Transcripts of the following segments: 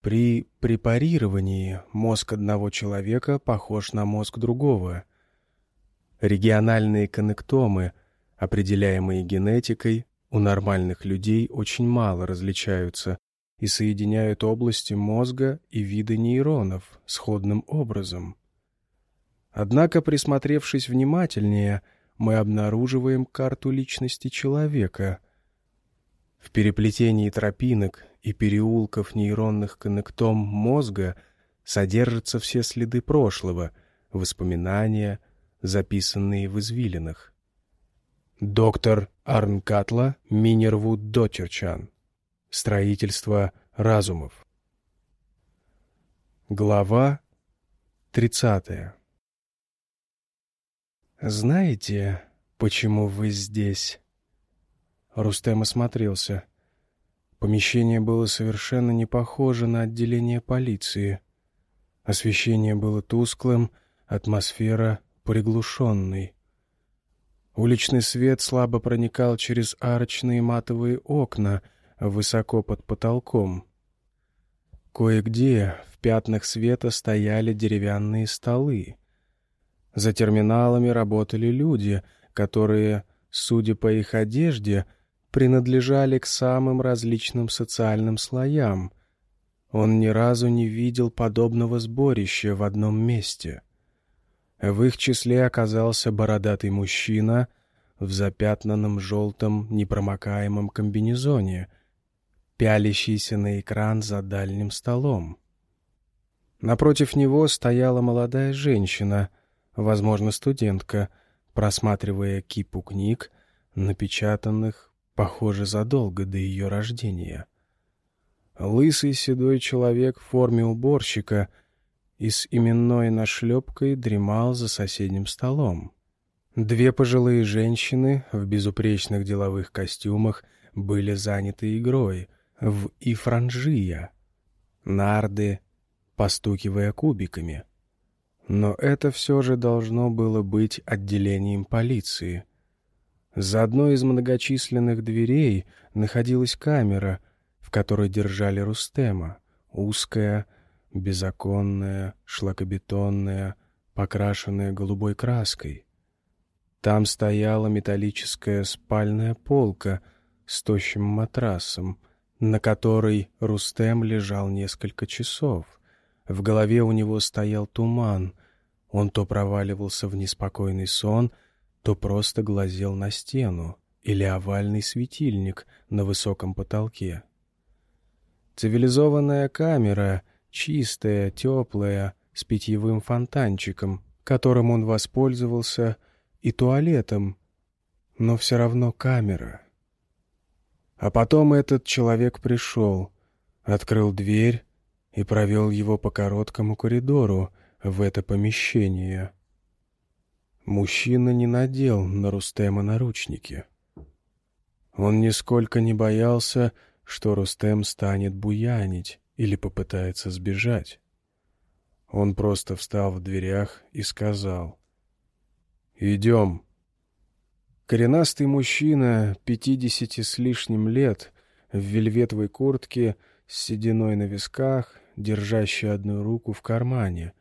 При препарировании мозг одного человека похож на мозг другого. Региональные коннектомы, определяемые генетикой, у нормальных людей очень мало различаются и соединяют области мозга и виды нейронов сходным образом. Однако, присмотревшись внимательнее, мы обнаруживаем карту личности человека. В переплетении тропинок и переулков нейронных коннектом мозга содержатся все следы прошлого, воспоминания, записанные в извилинах. Доктор Арнкатла Минервуд Дотерчан. Строительство разумов. Глава 30. «Знаете, почему вы здесь?» Рустем осмотрелся. Помещение было совершенно не похоже на отделение полиции. Освещение было тусклым, атмосфера приглушенной. Уличный свет слабо проникал через арочные матовые окна высоко под потолком. Кое-где в пятнах света стояли деревянные столы. За терминалами работали люди, которые, судя по их одежде, — принадлежали к самым различным социальным слоям. Он ни разу не видел подобного сборища в одном месте. В их числе оказался бородатый мужчина в запятнанном желтом непромокаемом комбинезоне, пялящийся на экран за дальним столом. Напротив него стояла молодая женщина, возможно, студентка, просматривая кипу книг, напечатанных похоже, задолго до ее рождения. Лысый седой человек в форме уборщика и с именной нашлепкой дремал за соседним столом. Две пожилые женщины в безупречных деловых костюмах были заняты игрой в ифранжия, нарды, постукивая кубиками. Но это все же должно было быть отделением полиции — за одной из многочисленных дверей находилась камера, в которой держали Рустема, узкая, безоконная, шлакобетонная, покрашенная голубой краской. Там стояла металлическая спальная полка с тощим матрасом, на которой Рустем лежал несколько часов. В голове у него стоял туман. Он то проваливался в неспокойный сон — то просто глазел на стену или овальный светильник на высоком потолке. Цивилизованная камера, чистая, теплая, с питьевым фонтанчиком, которым он воспользовался, и туалетом, но все равно камера. А потом этот человек пришел, открыл дверь и провел его по короткому коридору в это помещение — Мужчина не надел на Рустема наручники. Он нисколько не боялся, что Рустем станет буянить или попытается сбежать. Он просто встал в дверях и сказал «Идем». Коренастый мужчина, пятидесяти с лишним лет, в вельветовой куртке, с сединой на висках, держащий одну руку в кармане,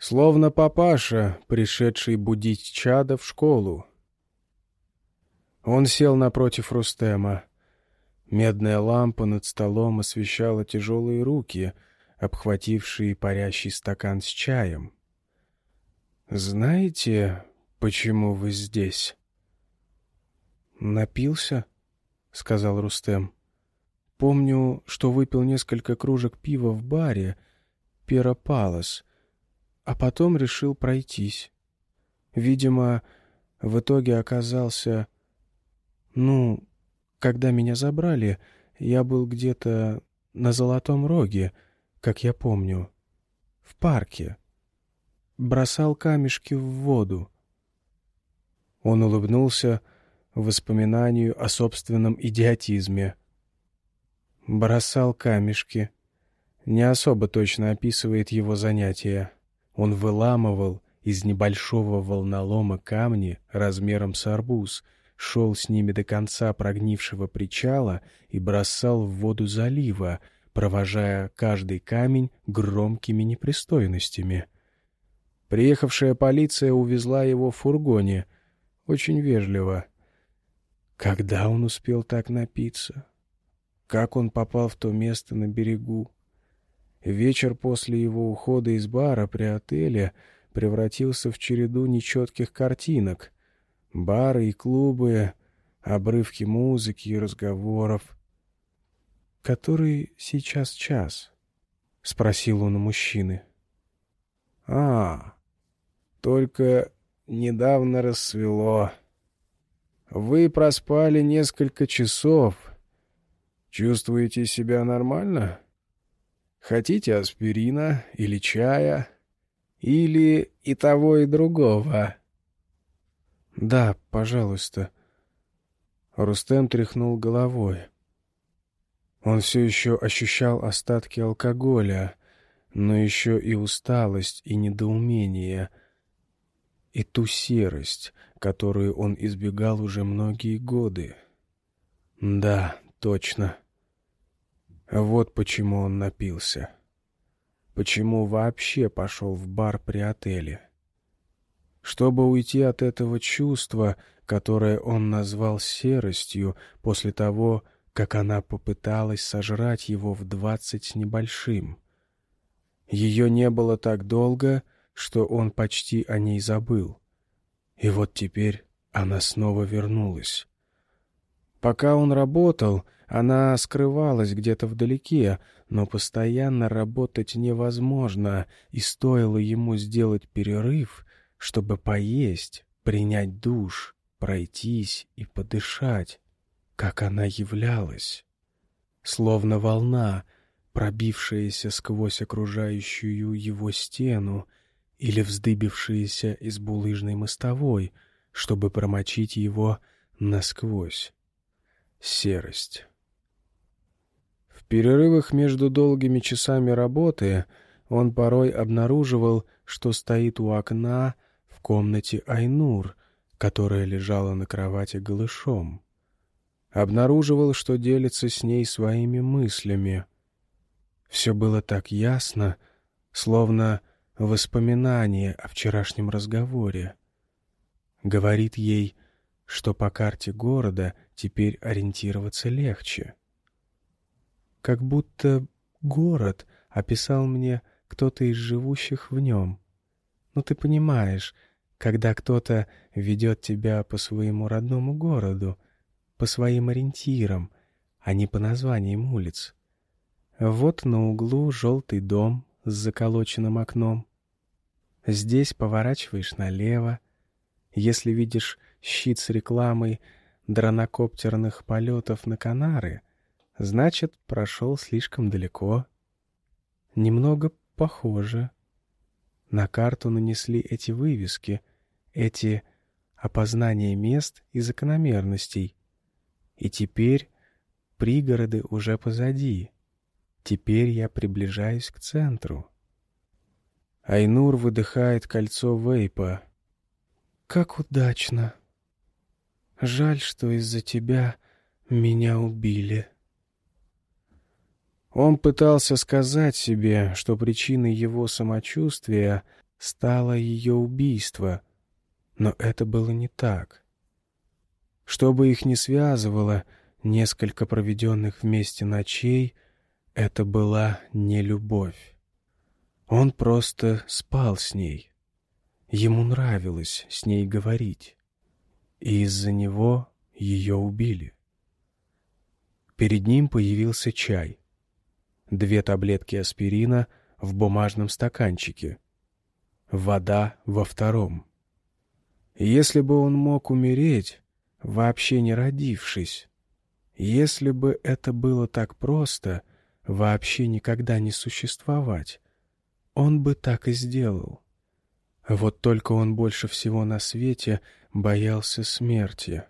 Словно папаша, пришедший будить чада в школу. Он сел напротив Рустема. Медная лампа над столом освещала тяжелые руки, обхватившие парящий стакан с чаем. «Знаете, почему вы здесь?» «Напился?» — сказал Рустем. «Помню, что выпил несколько кружек пива в баре «Пиропалос», а потом решил пройтись. Видимо, в итоге оказался... Ну, когда меня забрали, я был где-то на Золотом Роге, как я помню, в парке. Бросал камешки в воду. Он улыбнулся воспоминанию о собственном идиотизме. Бросал камешки. Не особо точно описывает его занятия. Он выламывал из небольшого волнолома камни размером с арбуз, шел с ними до конца прогнившего причала и бросал в воду залива, провожая каждый камень громкими непристойностями. Приехавшая полиция увезла его в фургоне, очень вежливо. Когда он успел так напиться? Как он попал в то место на берегу? Вечер после его ухода из бара при отеле превратился в череду нечетких картинок. Бары и клубы, обрывки музыки и разговоров. «Который сейчас час?» — спросил он у мужчины. «А, только недавно рассвело. Вы проспали несколько часов. Чувствуете себя нормально? Хотите аспирина или чая? Или и того, и другого?» «Да, пожалуйста». Рустем тряхнул головой. Он все еще ощущал остатки алкоголя, но еще и усталость и недоумение, и ту серость, которую он избегал уже многие годы. Да, точно. Вот почему он напился. Почему вообще пошел в бар при отеле. Чтобы уйти от этого чувства, которое он назвал серостью после того, как она попыталась сожрать его в двадцать с небольшим. Ее не было так долго, что он почти о ней забыл. И вот теперь она снова вернулась. Пока он работал, она скрывалась где-то вдалеке, но постоянно работать невозможно, и стоило ему сделать перерыв, чтобы поесть, принять душ, пройтись и подышать как она являлась, словно волна, пробившаяся сквозь окружающую его стену или вздыбившаяся из булыжной мостовой, чтобы промочить его насквозь. Серость. Перерывах между долгими часами работы он порой обнаруживал, что стоит у окна в комнате Айнур, которая лежала на кровати голышом обнаруживал, что делится с ней своими мыслями. Все было так ясно, словно воспоминание о вчерашнем разговоре. Говорит ей, что по карте города теперь ориентироваться легче. Как будто город описал мне кто-то из живущих в нем. Ну, ты понимаешь, когда кто-то ведет тебя по своему родному городу — по своим ориентирам, а не по названиям улиц. Вот на углу желтый дом с заколоченным окном. Здесь поворачиваешь налево. Если видишь щит с рекламой дронокоптерных полетов на Канары, значит, прошел слишком далеко. Немного похоже. На карту нанесли эти вывески, эти опознания мест и закономерностей, и теперь пригороды уже позади. Теперь я приближаюсь к центру. Айнур выдыхает кольцо вейпа. «Как удачно! Жаль, что из-за тебя меня убили». Он пытался сказать себе, что причиной его самочувствия стало ее убийство, но это было не так. Что бы их ни связывало, несколько проведенных вместе ночей, это была не любовь. Он просто спал с ней. Ему нравилось с ней говорить. И из-за него ее убили. Перед ним появился чай. Две таблетки аспирина в бумажном стаканчике. Вода во втором. Если бы он мог умереть, вообще не родившись. Если бы это было так просто, вообще никогда не существовать, он бы так и сделал. Вот только он больше всего на свете боялся смерти.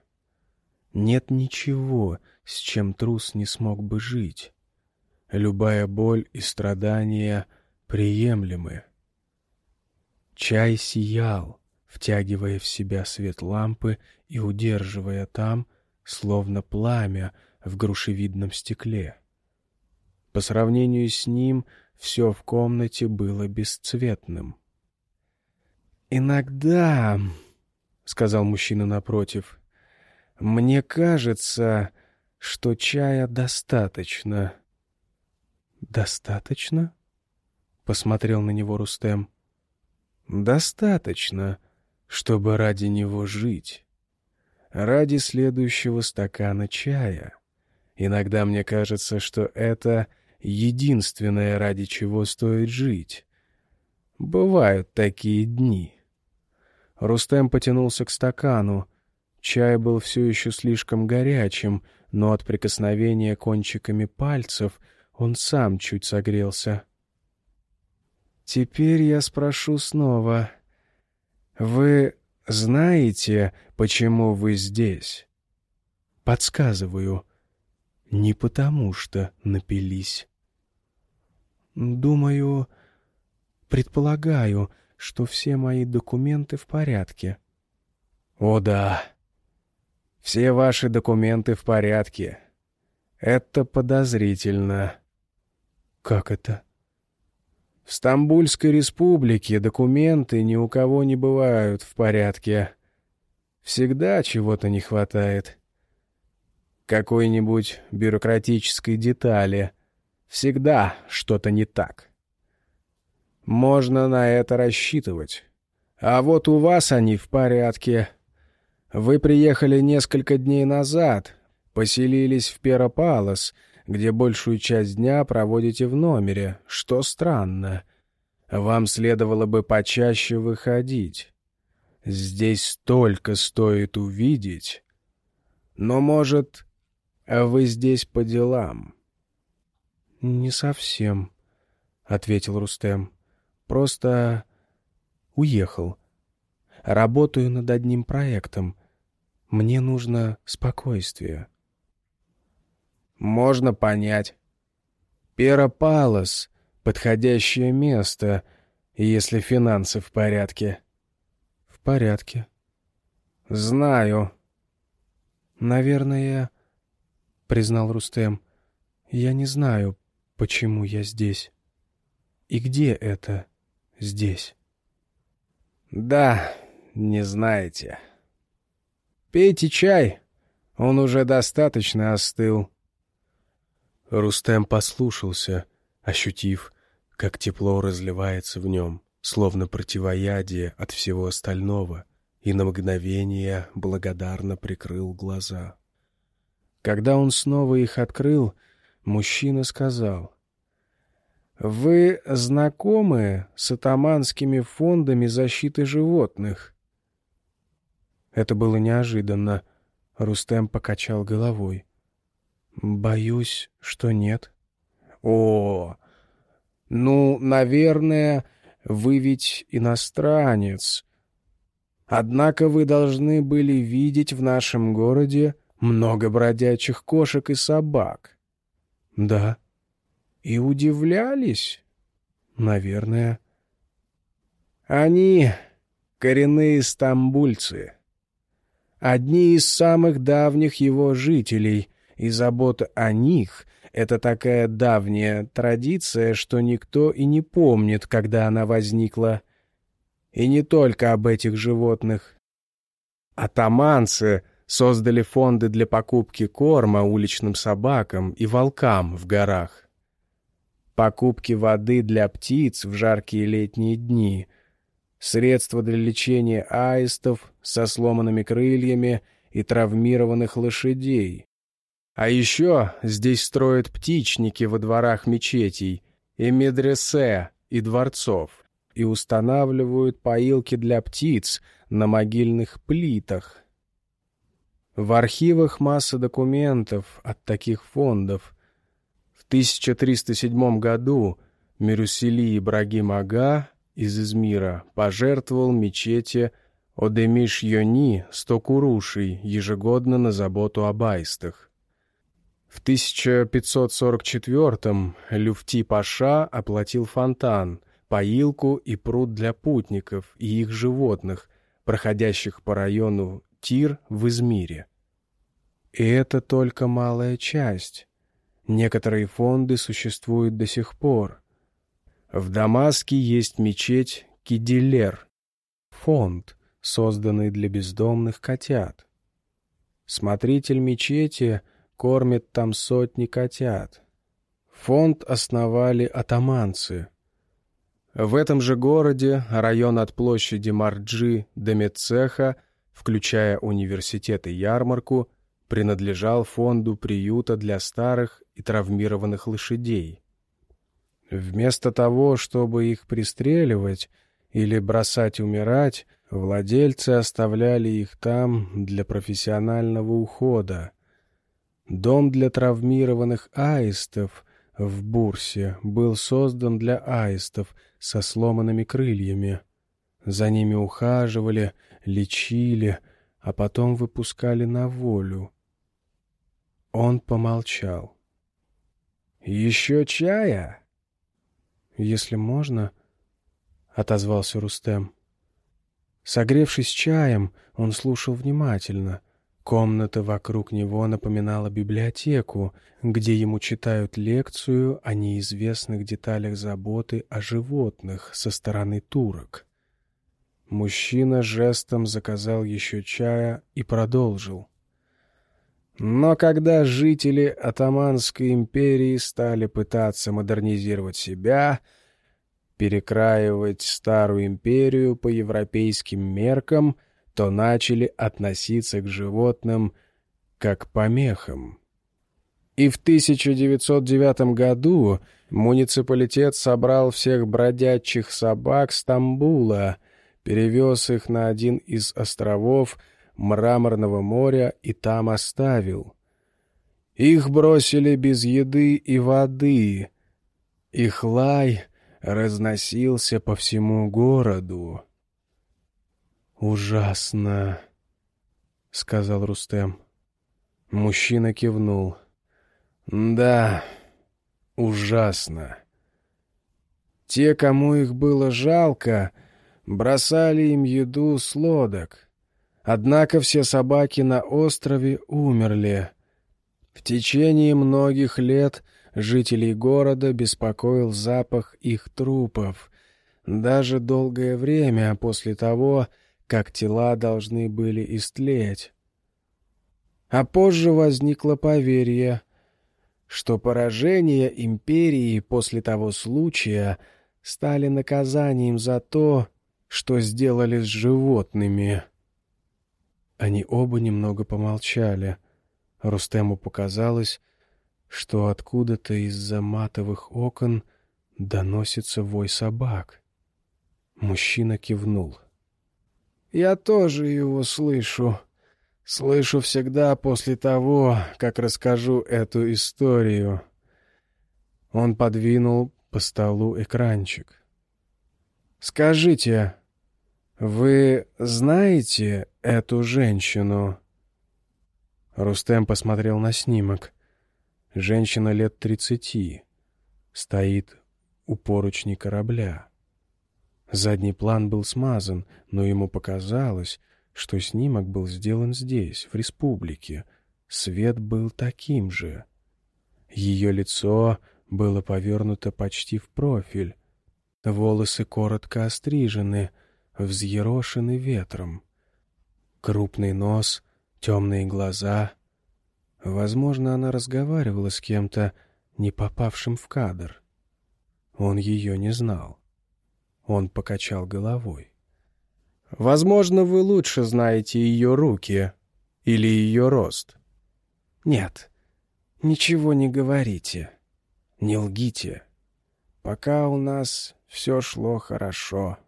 Нет ничего, с чем трус не смог бы жить. Любая боль и страдания приемлемы. Чай сиял, втягивая в себя свет лампы и удерживая там, словно пламя в грушевидном стекле. По сравнению с ним все в комнате было бесцветным. «Иногда», — сказал мужчина напротив, — «мне кажется, что чая достаточно». «Достаточно?» — посмотрел на него Рустем. «Достаточно, чтобы ради него жить. Ради следующего стакана чая. Иногда мне кажется, что это единственное, ради чего стоит жить. Бывают такие дни». Рустем потянулся к стакану. Чай был все еще слишком горячим, но от прикосновения кончиками пальцев он сам чуть согрелся. «Теперь я спрошу снова. Вы знаете, почему вы здесь?» «Подсказываю. Не потому что напились». «Думаю, предполагаю, что все мои документы в порядке». «О да, все ваши документы в порядке. Это подозрительно». «Как это?» «В Стамбульской республике документы ни у кого не бывают в порядке. Всегда чего-то не хватает. Какой-нибудь бюрократической детали. Всегда что-то не так». Можно на это рассчитывать. А вот у вас они в порядке. Вы приехали несколько дней назад, поселились в Перопалос, где большую часть дня проводите в номере, что странно. Вам следовало бы почаще выходить. Здесь столько стоит увидеть. Но, может, вы здесь по делам?» «Не совсем», — ответил Рустем. Просто уехал. Работаю над одним проектом. Мне нужно спокойствие. Можно понять. Перопалос — подходящее место, если финансы в порядке. В порядке. Знаю. Наверное, — признал Рустем, — я не знаю, почему я здесь. И где это? здесь. Да, не знаете. Пейте чай, он уже достаточно остыл. Рустем послушался, ощутив, как тепло разливается в нем, словно противоядие от всего остального, и на мгновение благодарно прикрыл глаза. Когда он снова их открыл, мужчина сказал — вы знакомы с атаманскими фондами защиты животных? Это было неожиданно. Рустем покачал головой. Боюсь, что нет. О, ну, наверное, вы ведь иностранец. Однако вы должны были видеть в нашем городе много бродячих кошек и собак. Да. И удивлялись? Наверное. Они коренные стамбульцы. Одни из самых давних его жителей, и забота о них — это такая давняя традиция, что никто и не помнит, когда она возникла. И не только об этих животных. Атаманцы создали фонды для покупки корма уличным собакам и волкам в горах покупки воды для птиц в жаркие летние дни, средства для лечения аистов со сломанными крыльями и травмированных лошадей. А еще здесь строят птичники во дворах мечетей и медресе и дворцов и устанавливают поилки для птиц на могильных плитах. В архивах масса документов от таких фондов — 1307 году Мирусили Ибрагим Ага из Измира пожертвовал мечети Одемиш-Йони сто курушей ежегодно на заботу об аистах. В 1544-м Люфти-Паша оплатил фонтан, поилку и пруд для путников и их животных, проходящих по району Тир в Измире. И это только малая часть. Некоторые фонды существуют до сих пор. В Дамаске есть мечеть Кидилер, фонд, созданный для бездомных котят. Смотритель мечети кормит там сотни котят. Фонд основали атаманцы. В этом же городе район от площади Марджи до Медцеха, включая университет и ярмарку, принадлежал фонду приюта для старых и травмированных лошадей. Вместо того, чтобы их пристреливать или бросать умирать, владельцы оставляли их там для профессионального ухода. Дом для травмированных аистов в Бурсе был создан для аистов со сломанными крыльями. За ними ухаживали, лечили, а потом выпускали на волю. Он помолчал. «Еще чая?» «Если можно», — отозвался Рустем. Согревшись чаем, он слушал внимательно. Комната вокруг него напоминала библиотеку, где ему читают лекцию о неизвестных деталях заботы о животных со стороны турок. Мужчина жестом заказал еще чая и продолжил. Но когда жители Атаманской империи стали пытаться модернизировать себя, перекраивать старую империю по европейским меркам, то начали относиться к животным как помехам. И в 1909 году муниципалитет собрал всех бродячих собак Стамбула, перевез их на один из островов – Мраморного моря и там оставил. Их бросили без еды и воды. Их лай разносился по всему городу. «Ужасно», — сказал Рустем. Мужчина кивнул. «Да, ужасно. Те, кому их было жалко, бросали им еду с лодок». Однако все собаки на острове умерли. В течение многих лет жителей города беспокоил запах их трупов. Даже долгое время после того, как тела должны были истлеть. А позже возникло поверье, что поражения империи после того случая стали наказанием за то, что сделали с животными. Они оба немного помолчали. Рустему показалось, что откуда-то из-за матовых окон доносится вой собак. Мужчина кивнул. «Я тоже его слышу. Слышу всегда после того, как расскажу эту историю». Он подвинул по столу экранчик. «Скажите, вы знаете эту женщину?» Рустем посмотрел на снимок. Женщина лет тридцати. Стоит у поручни корабля. Задний план был смазан, но ему показалось, что снимок был сделан здесь, в республике. Свет был таким же. Ее лицо было повернуто почти в профиль. Волосы коротко острижены, взъерошены ветром. Крупный нос, темные глаза. Возможно, она разговаривала с кем-то, не попавшим в кадр. Он ее не знал. Он покачал головой. «Возможно, вы лучше знаете ее руки или ее рост». «Нет, ничего не говорите, не лгите. Пока у нас все шло хорошо».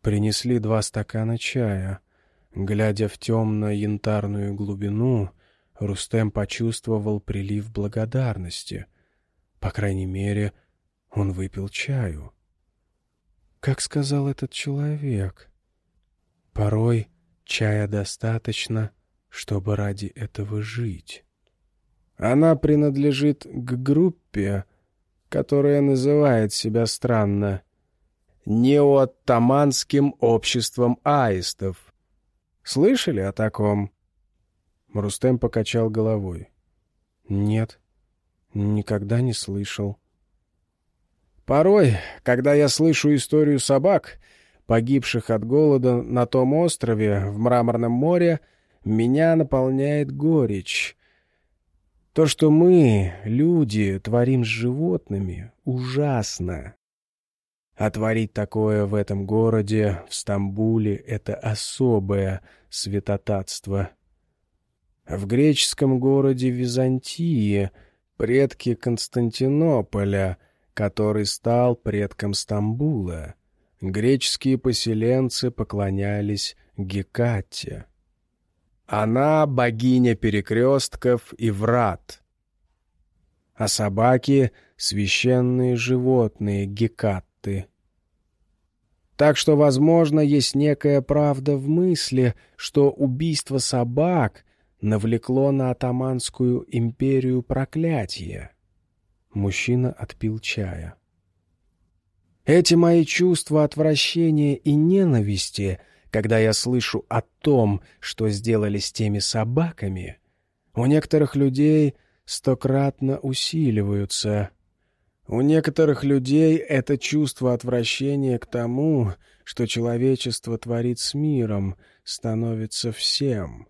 Принесли два стакана чая — Глядя в темно-янтарную глубину, Рустем почувствовал прилив благодарности. По крайней мере, он выпил чаю. Как сказал этот человек, порой чая достаточно, чтобы ради этого жить. Она принадлежит к группе, которая называет себя странно неоттаманским обществом аистов. Слышали о таком?» Рустем покачал головой. «Нет, Никогда не слышал. Порой, когда я слышу историю собак, погибших от голода на том острове в Мраморном море, меня наполняет горечь. То, что мы, люди, творим с животными, ужасно. А творить такое в этом городе, в Стамбуле, это особое святотатство. В греческом городе Византии предки Константинополя, который стал предком Стамбула, греческие поселенцы поклонялись Гекате. Она богиня перекрестков и врат. А собаки — священные животные Гекатты. Так что, возможно, есть некая правда в мысли, что убийство собак навлекло на атаманскую империю проклятие. Мужчина отпил чая. Эти мои чувства отвращения и ненависти — когда я слышу о том, что сделали с теми собаками, у некоторых людей стократно усиливаются. У некоторых людей это чувство отвращения к тому, что человечество творит с миром, становится всем.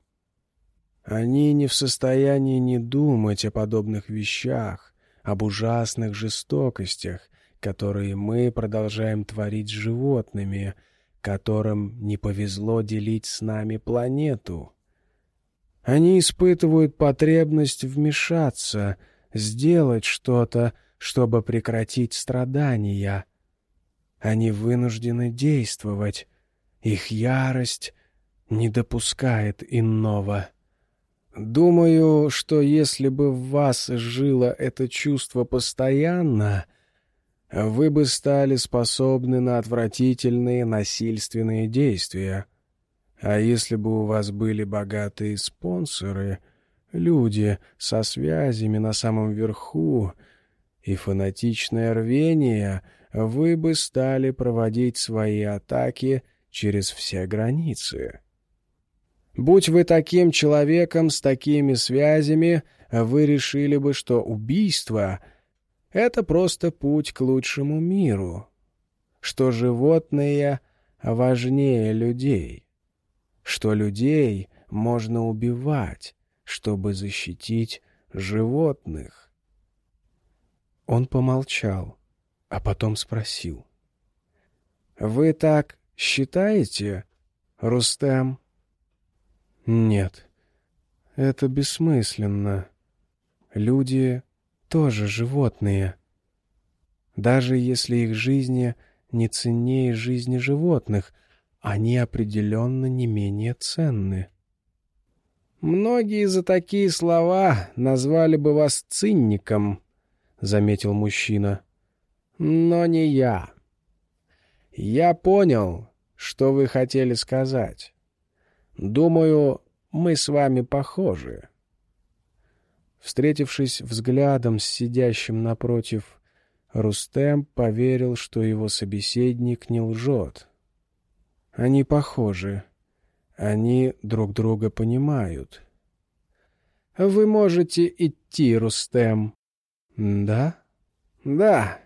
Они не в состоянии не думать о подобных вещах, об ужасных жестокостях, которые мы продолжаем творить с животными — которым не повезло делить с нами планету. Они испытывают потребность вмешаться, сделать что-то, чтобы прекратить страдания. Они вынуждены действовать. Их ярость не допускает иного. Думаю, что если бы в вас жило это чувство постоянно — вы бы стали способны на отвратительные насильственные действия. А если бы у вас были богатые спонсоры, люди со связями на самом верху и фанатичное рвение, вы бы стали проводить свои атаки через все границы. Будь вы таким человеком с такими связями, вы решили бы, что убийство — это просто путь к лучшему миру, что животные важнее людей, что людей можно убивать, чтобы защитить животных. Он помолчал, а потом спросил. «Вы так считаете, Рустем?» «Нет, это бессмысленно. Люди тоже животные. Даже если их жизни не ценнее жизни животных, они определенно не менее ценны. «Многие за такие слова назвали бы вас цинником», — заметил мужчина. «Но не я. Я понял, что вы хотели сказать. Думаю, мы с вами похожи». Встретившись взглядом с сидящим напротив, Рустем поверил, что его собеседник не лжет. Они похожи. Они друг друга понимают. «Вы можете идти, Рустем». «Да?» «Да.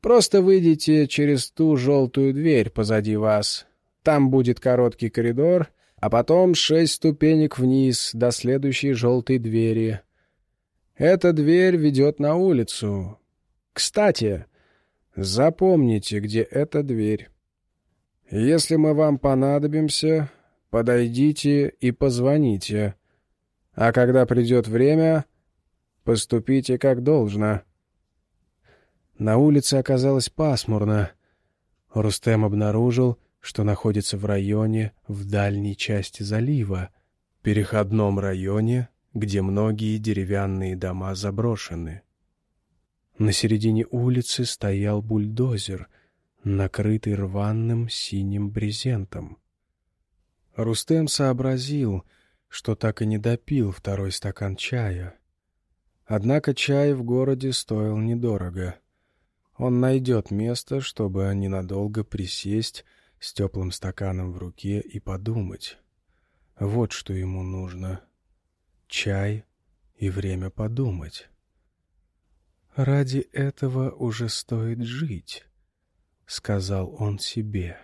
Просто выйдите через ту желтую дверь позади вас. Там будет короткий коридор, а потом шесть ступенек вниз до следующей желтой двери. Эта дверь ведет на улицу. Кстати, запомните, где эта дверь. Если мы вам понадобимся, подойдите и позвоните. А когда придет время, поступите как должно. На улице оказалось пасмурно. Рустем обнаружил, что находится в районе в дальней части залива, переходном районе, где многие деревянные дома заброшены. На середине улицы стоял бульдозер, накрытый рваным синим брезентом. Рустем сообразил, что так и не допил второй стакан чая. Однако чай в городе стоил недорого. Он найдет место, чтобы ненадолго присесть с теплым стаканом в руке и подумать. Вот что ему нужно — чай и время подумать. «Ради этого уже стоит жить», — сказал он себе.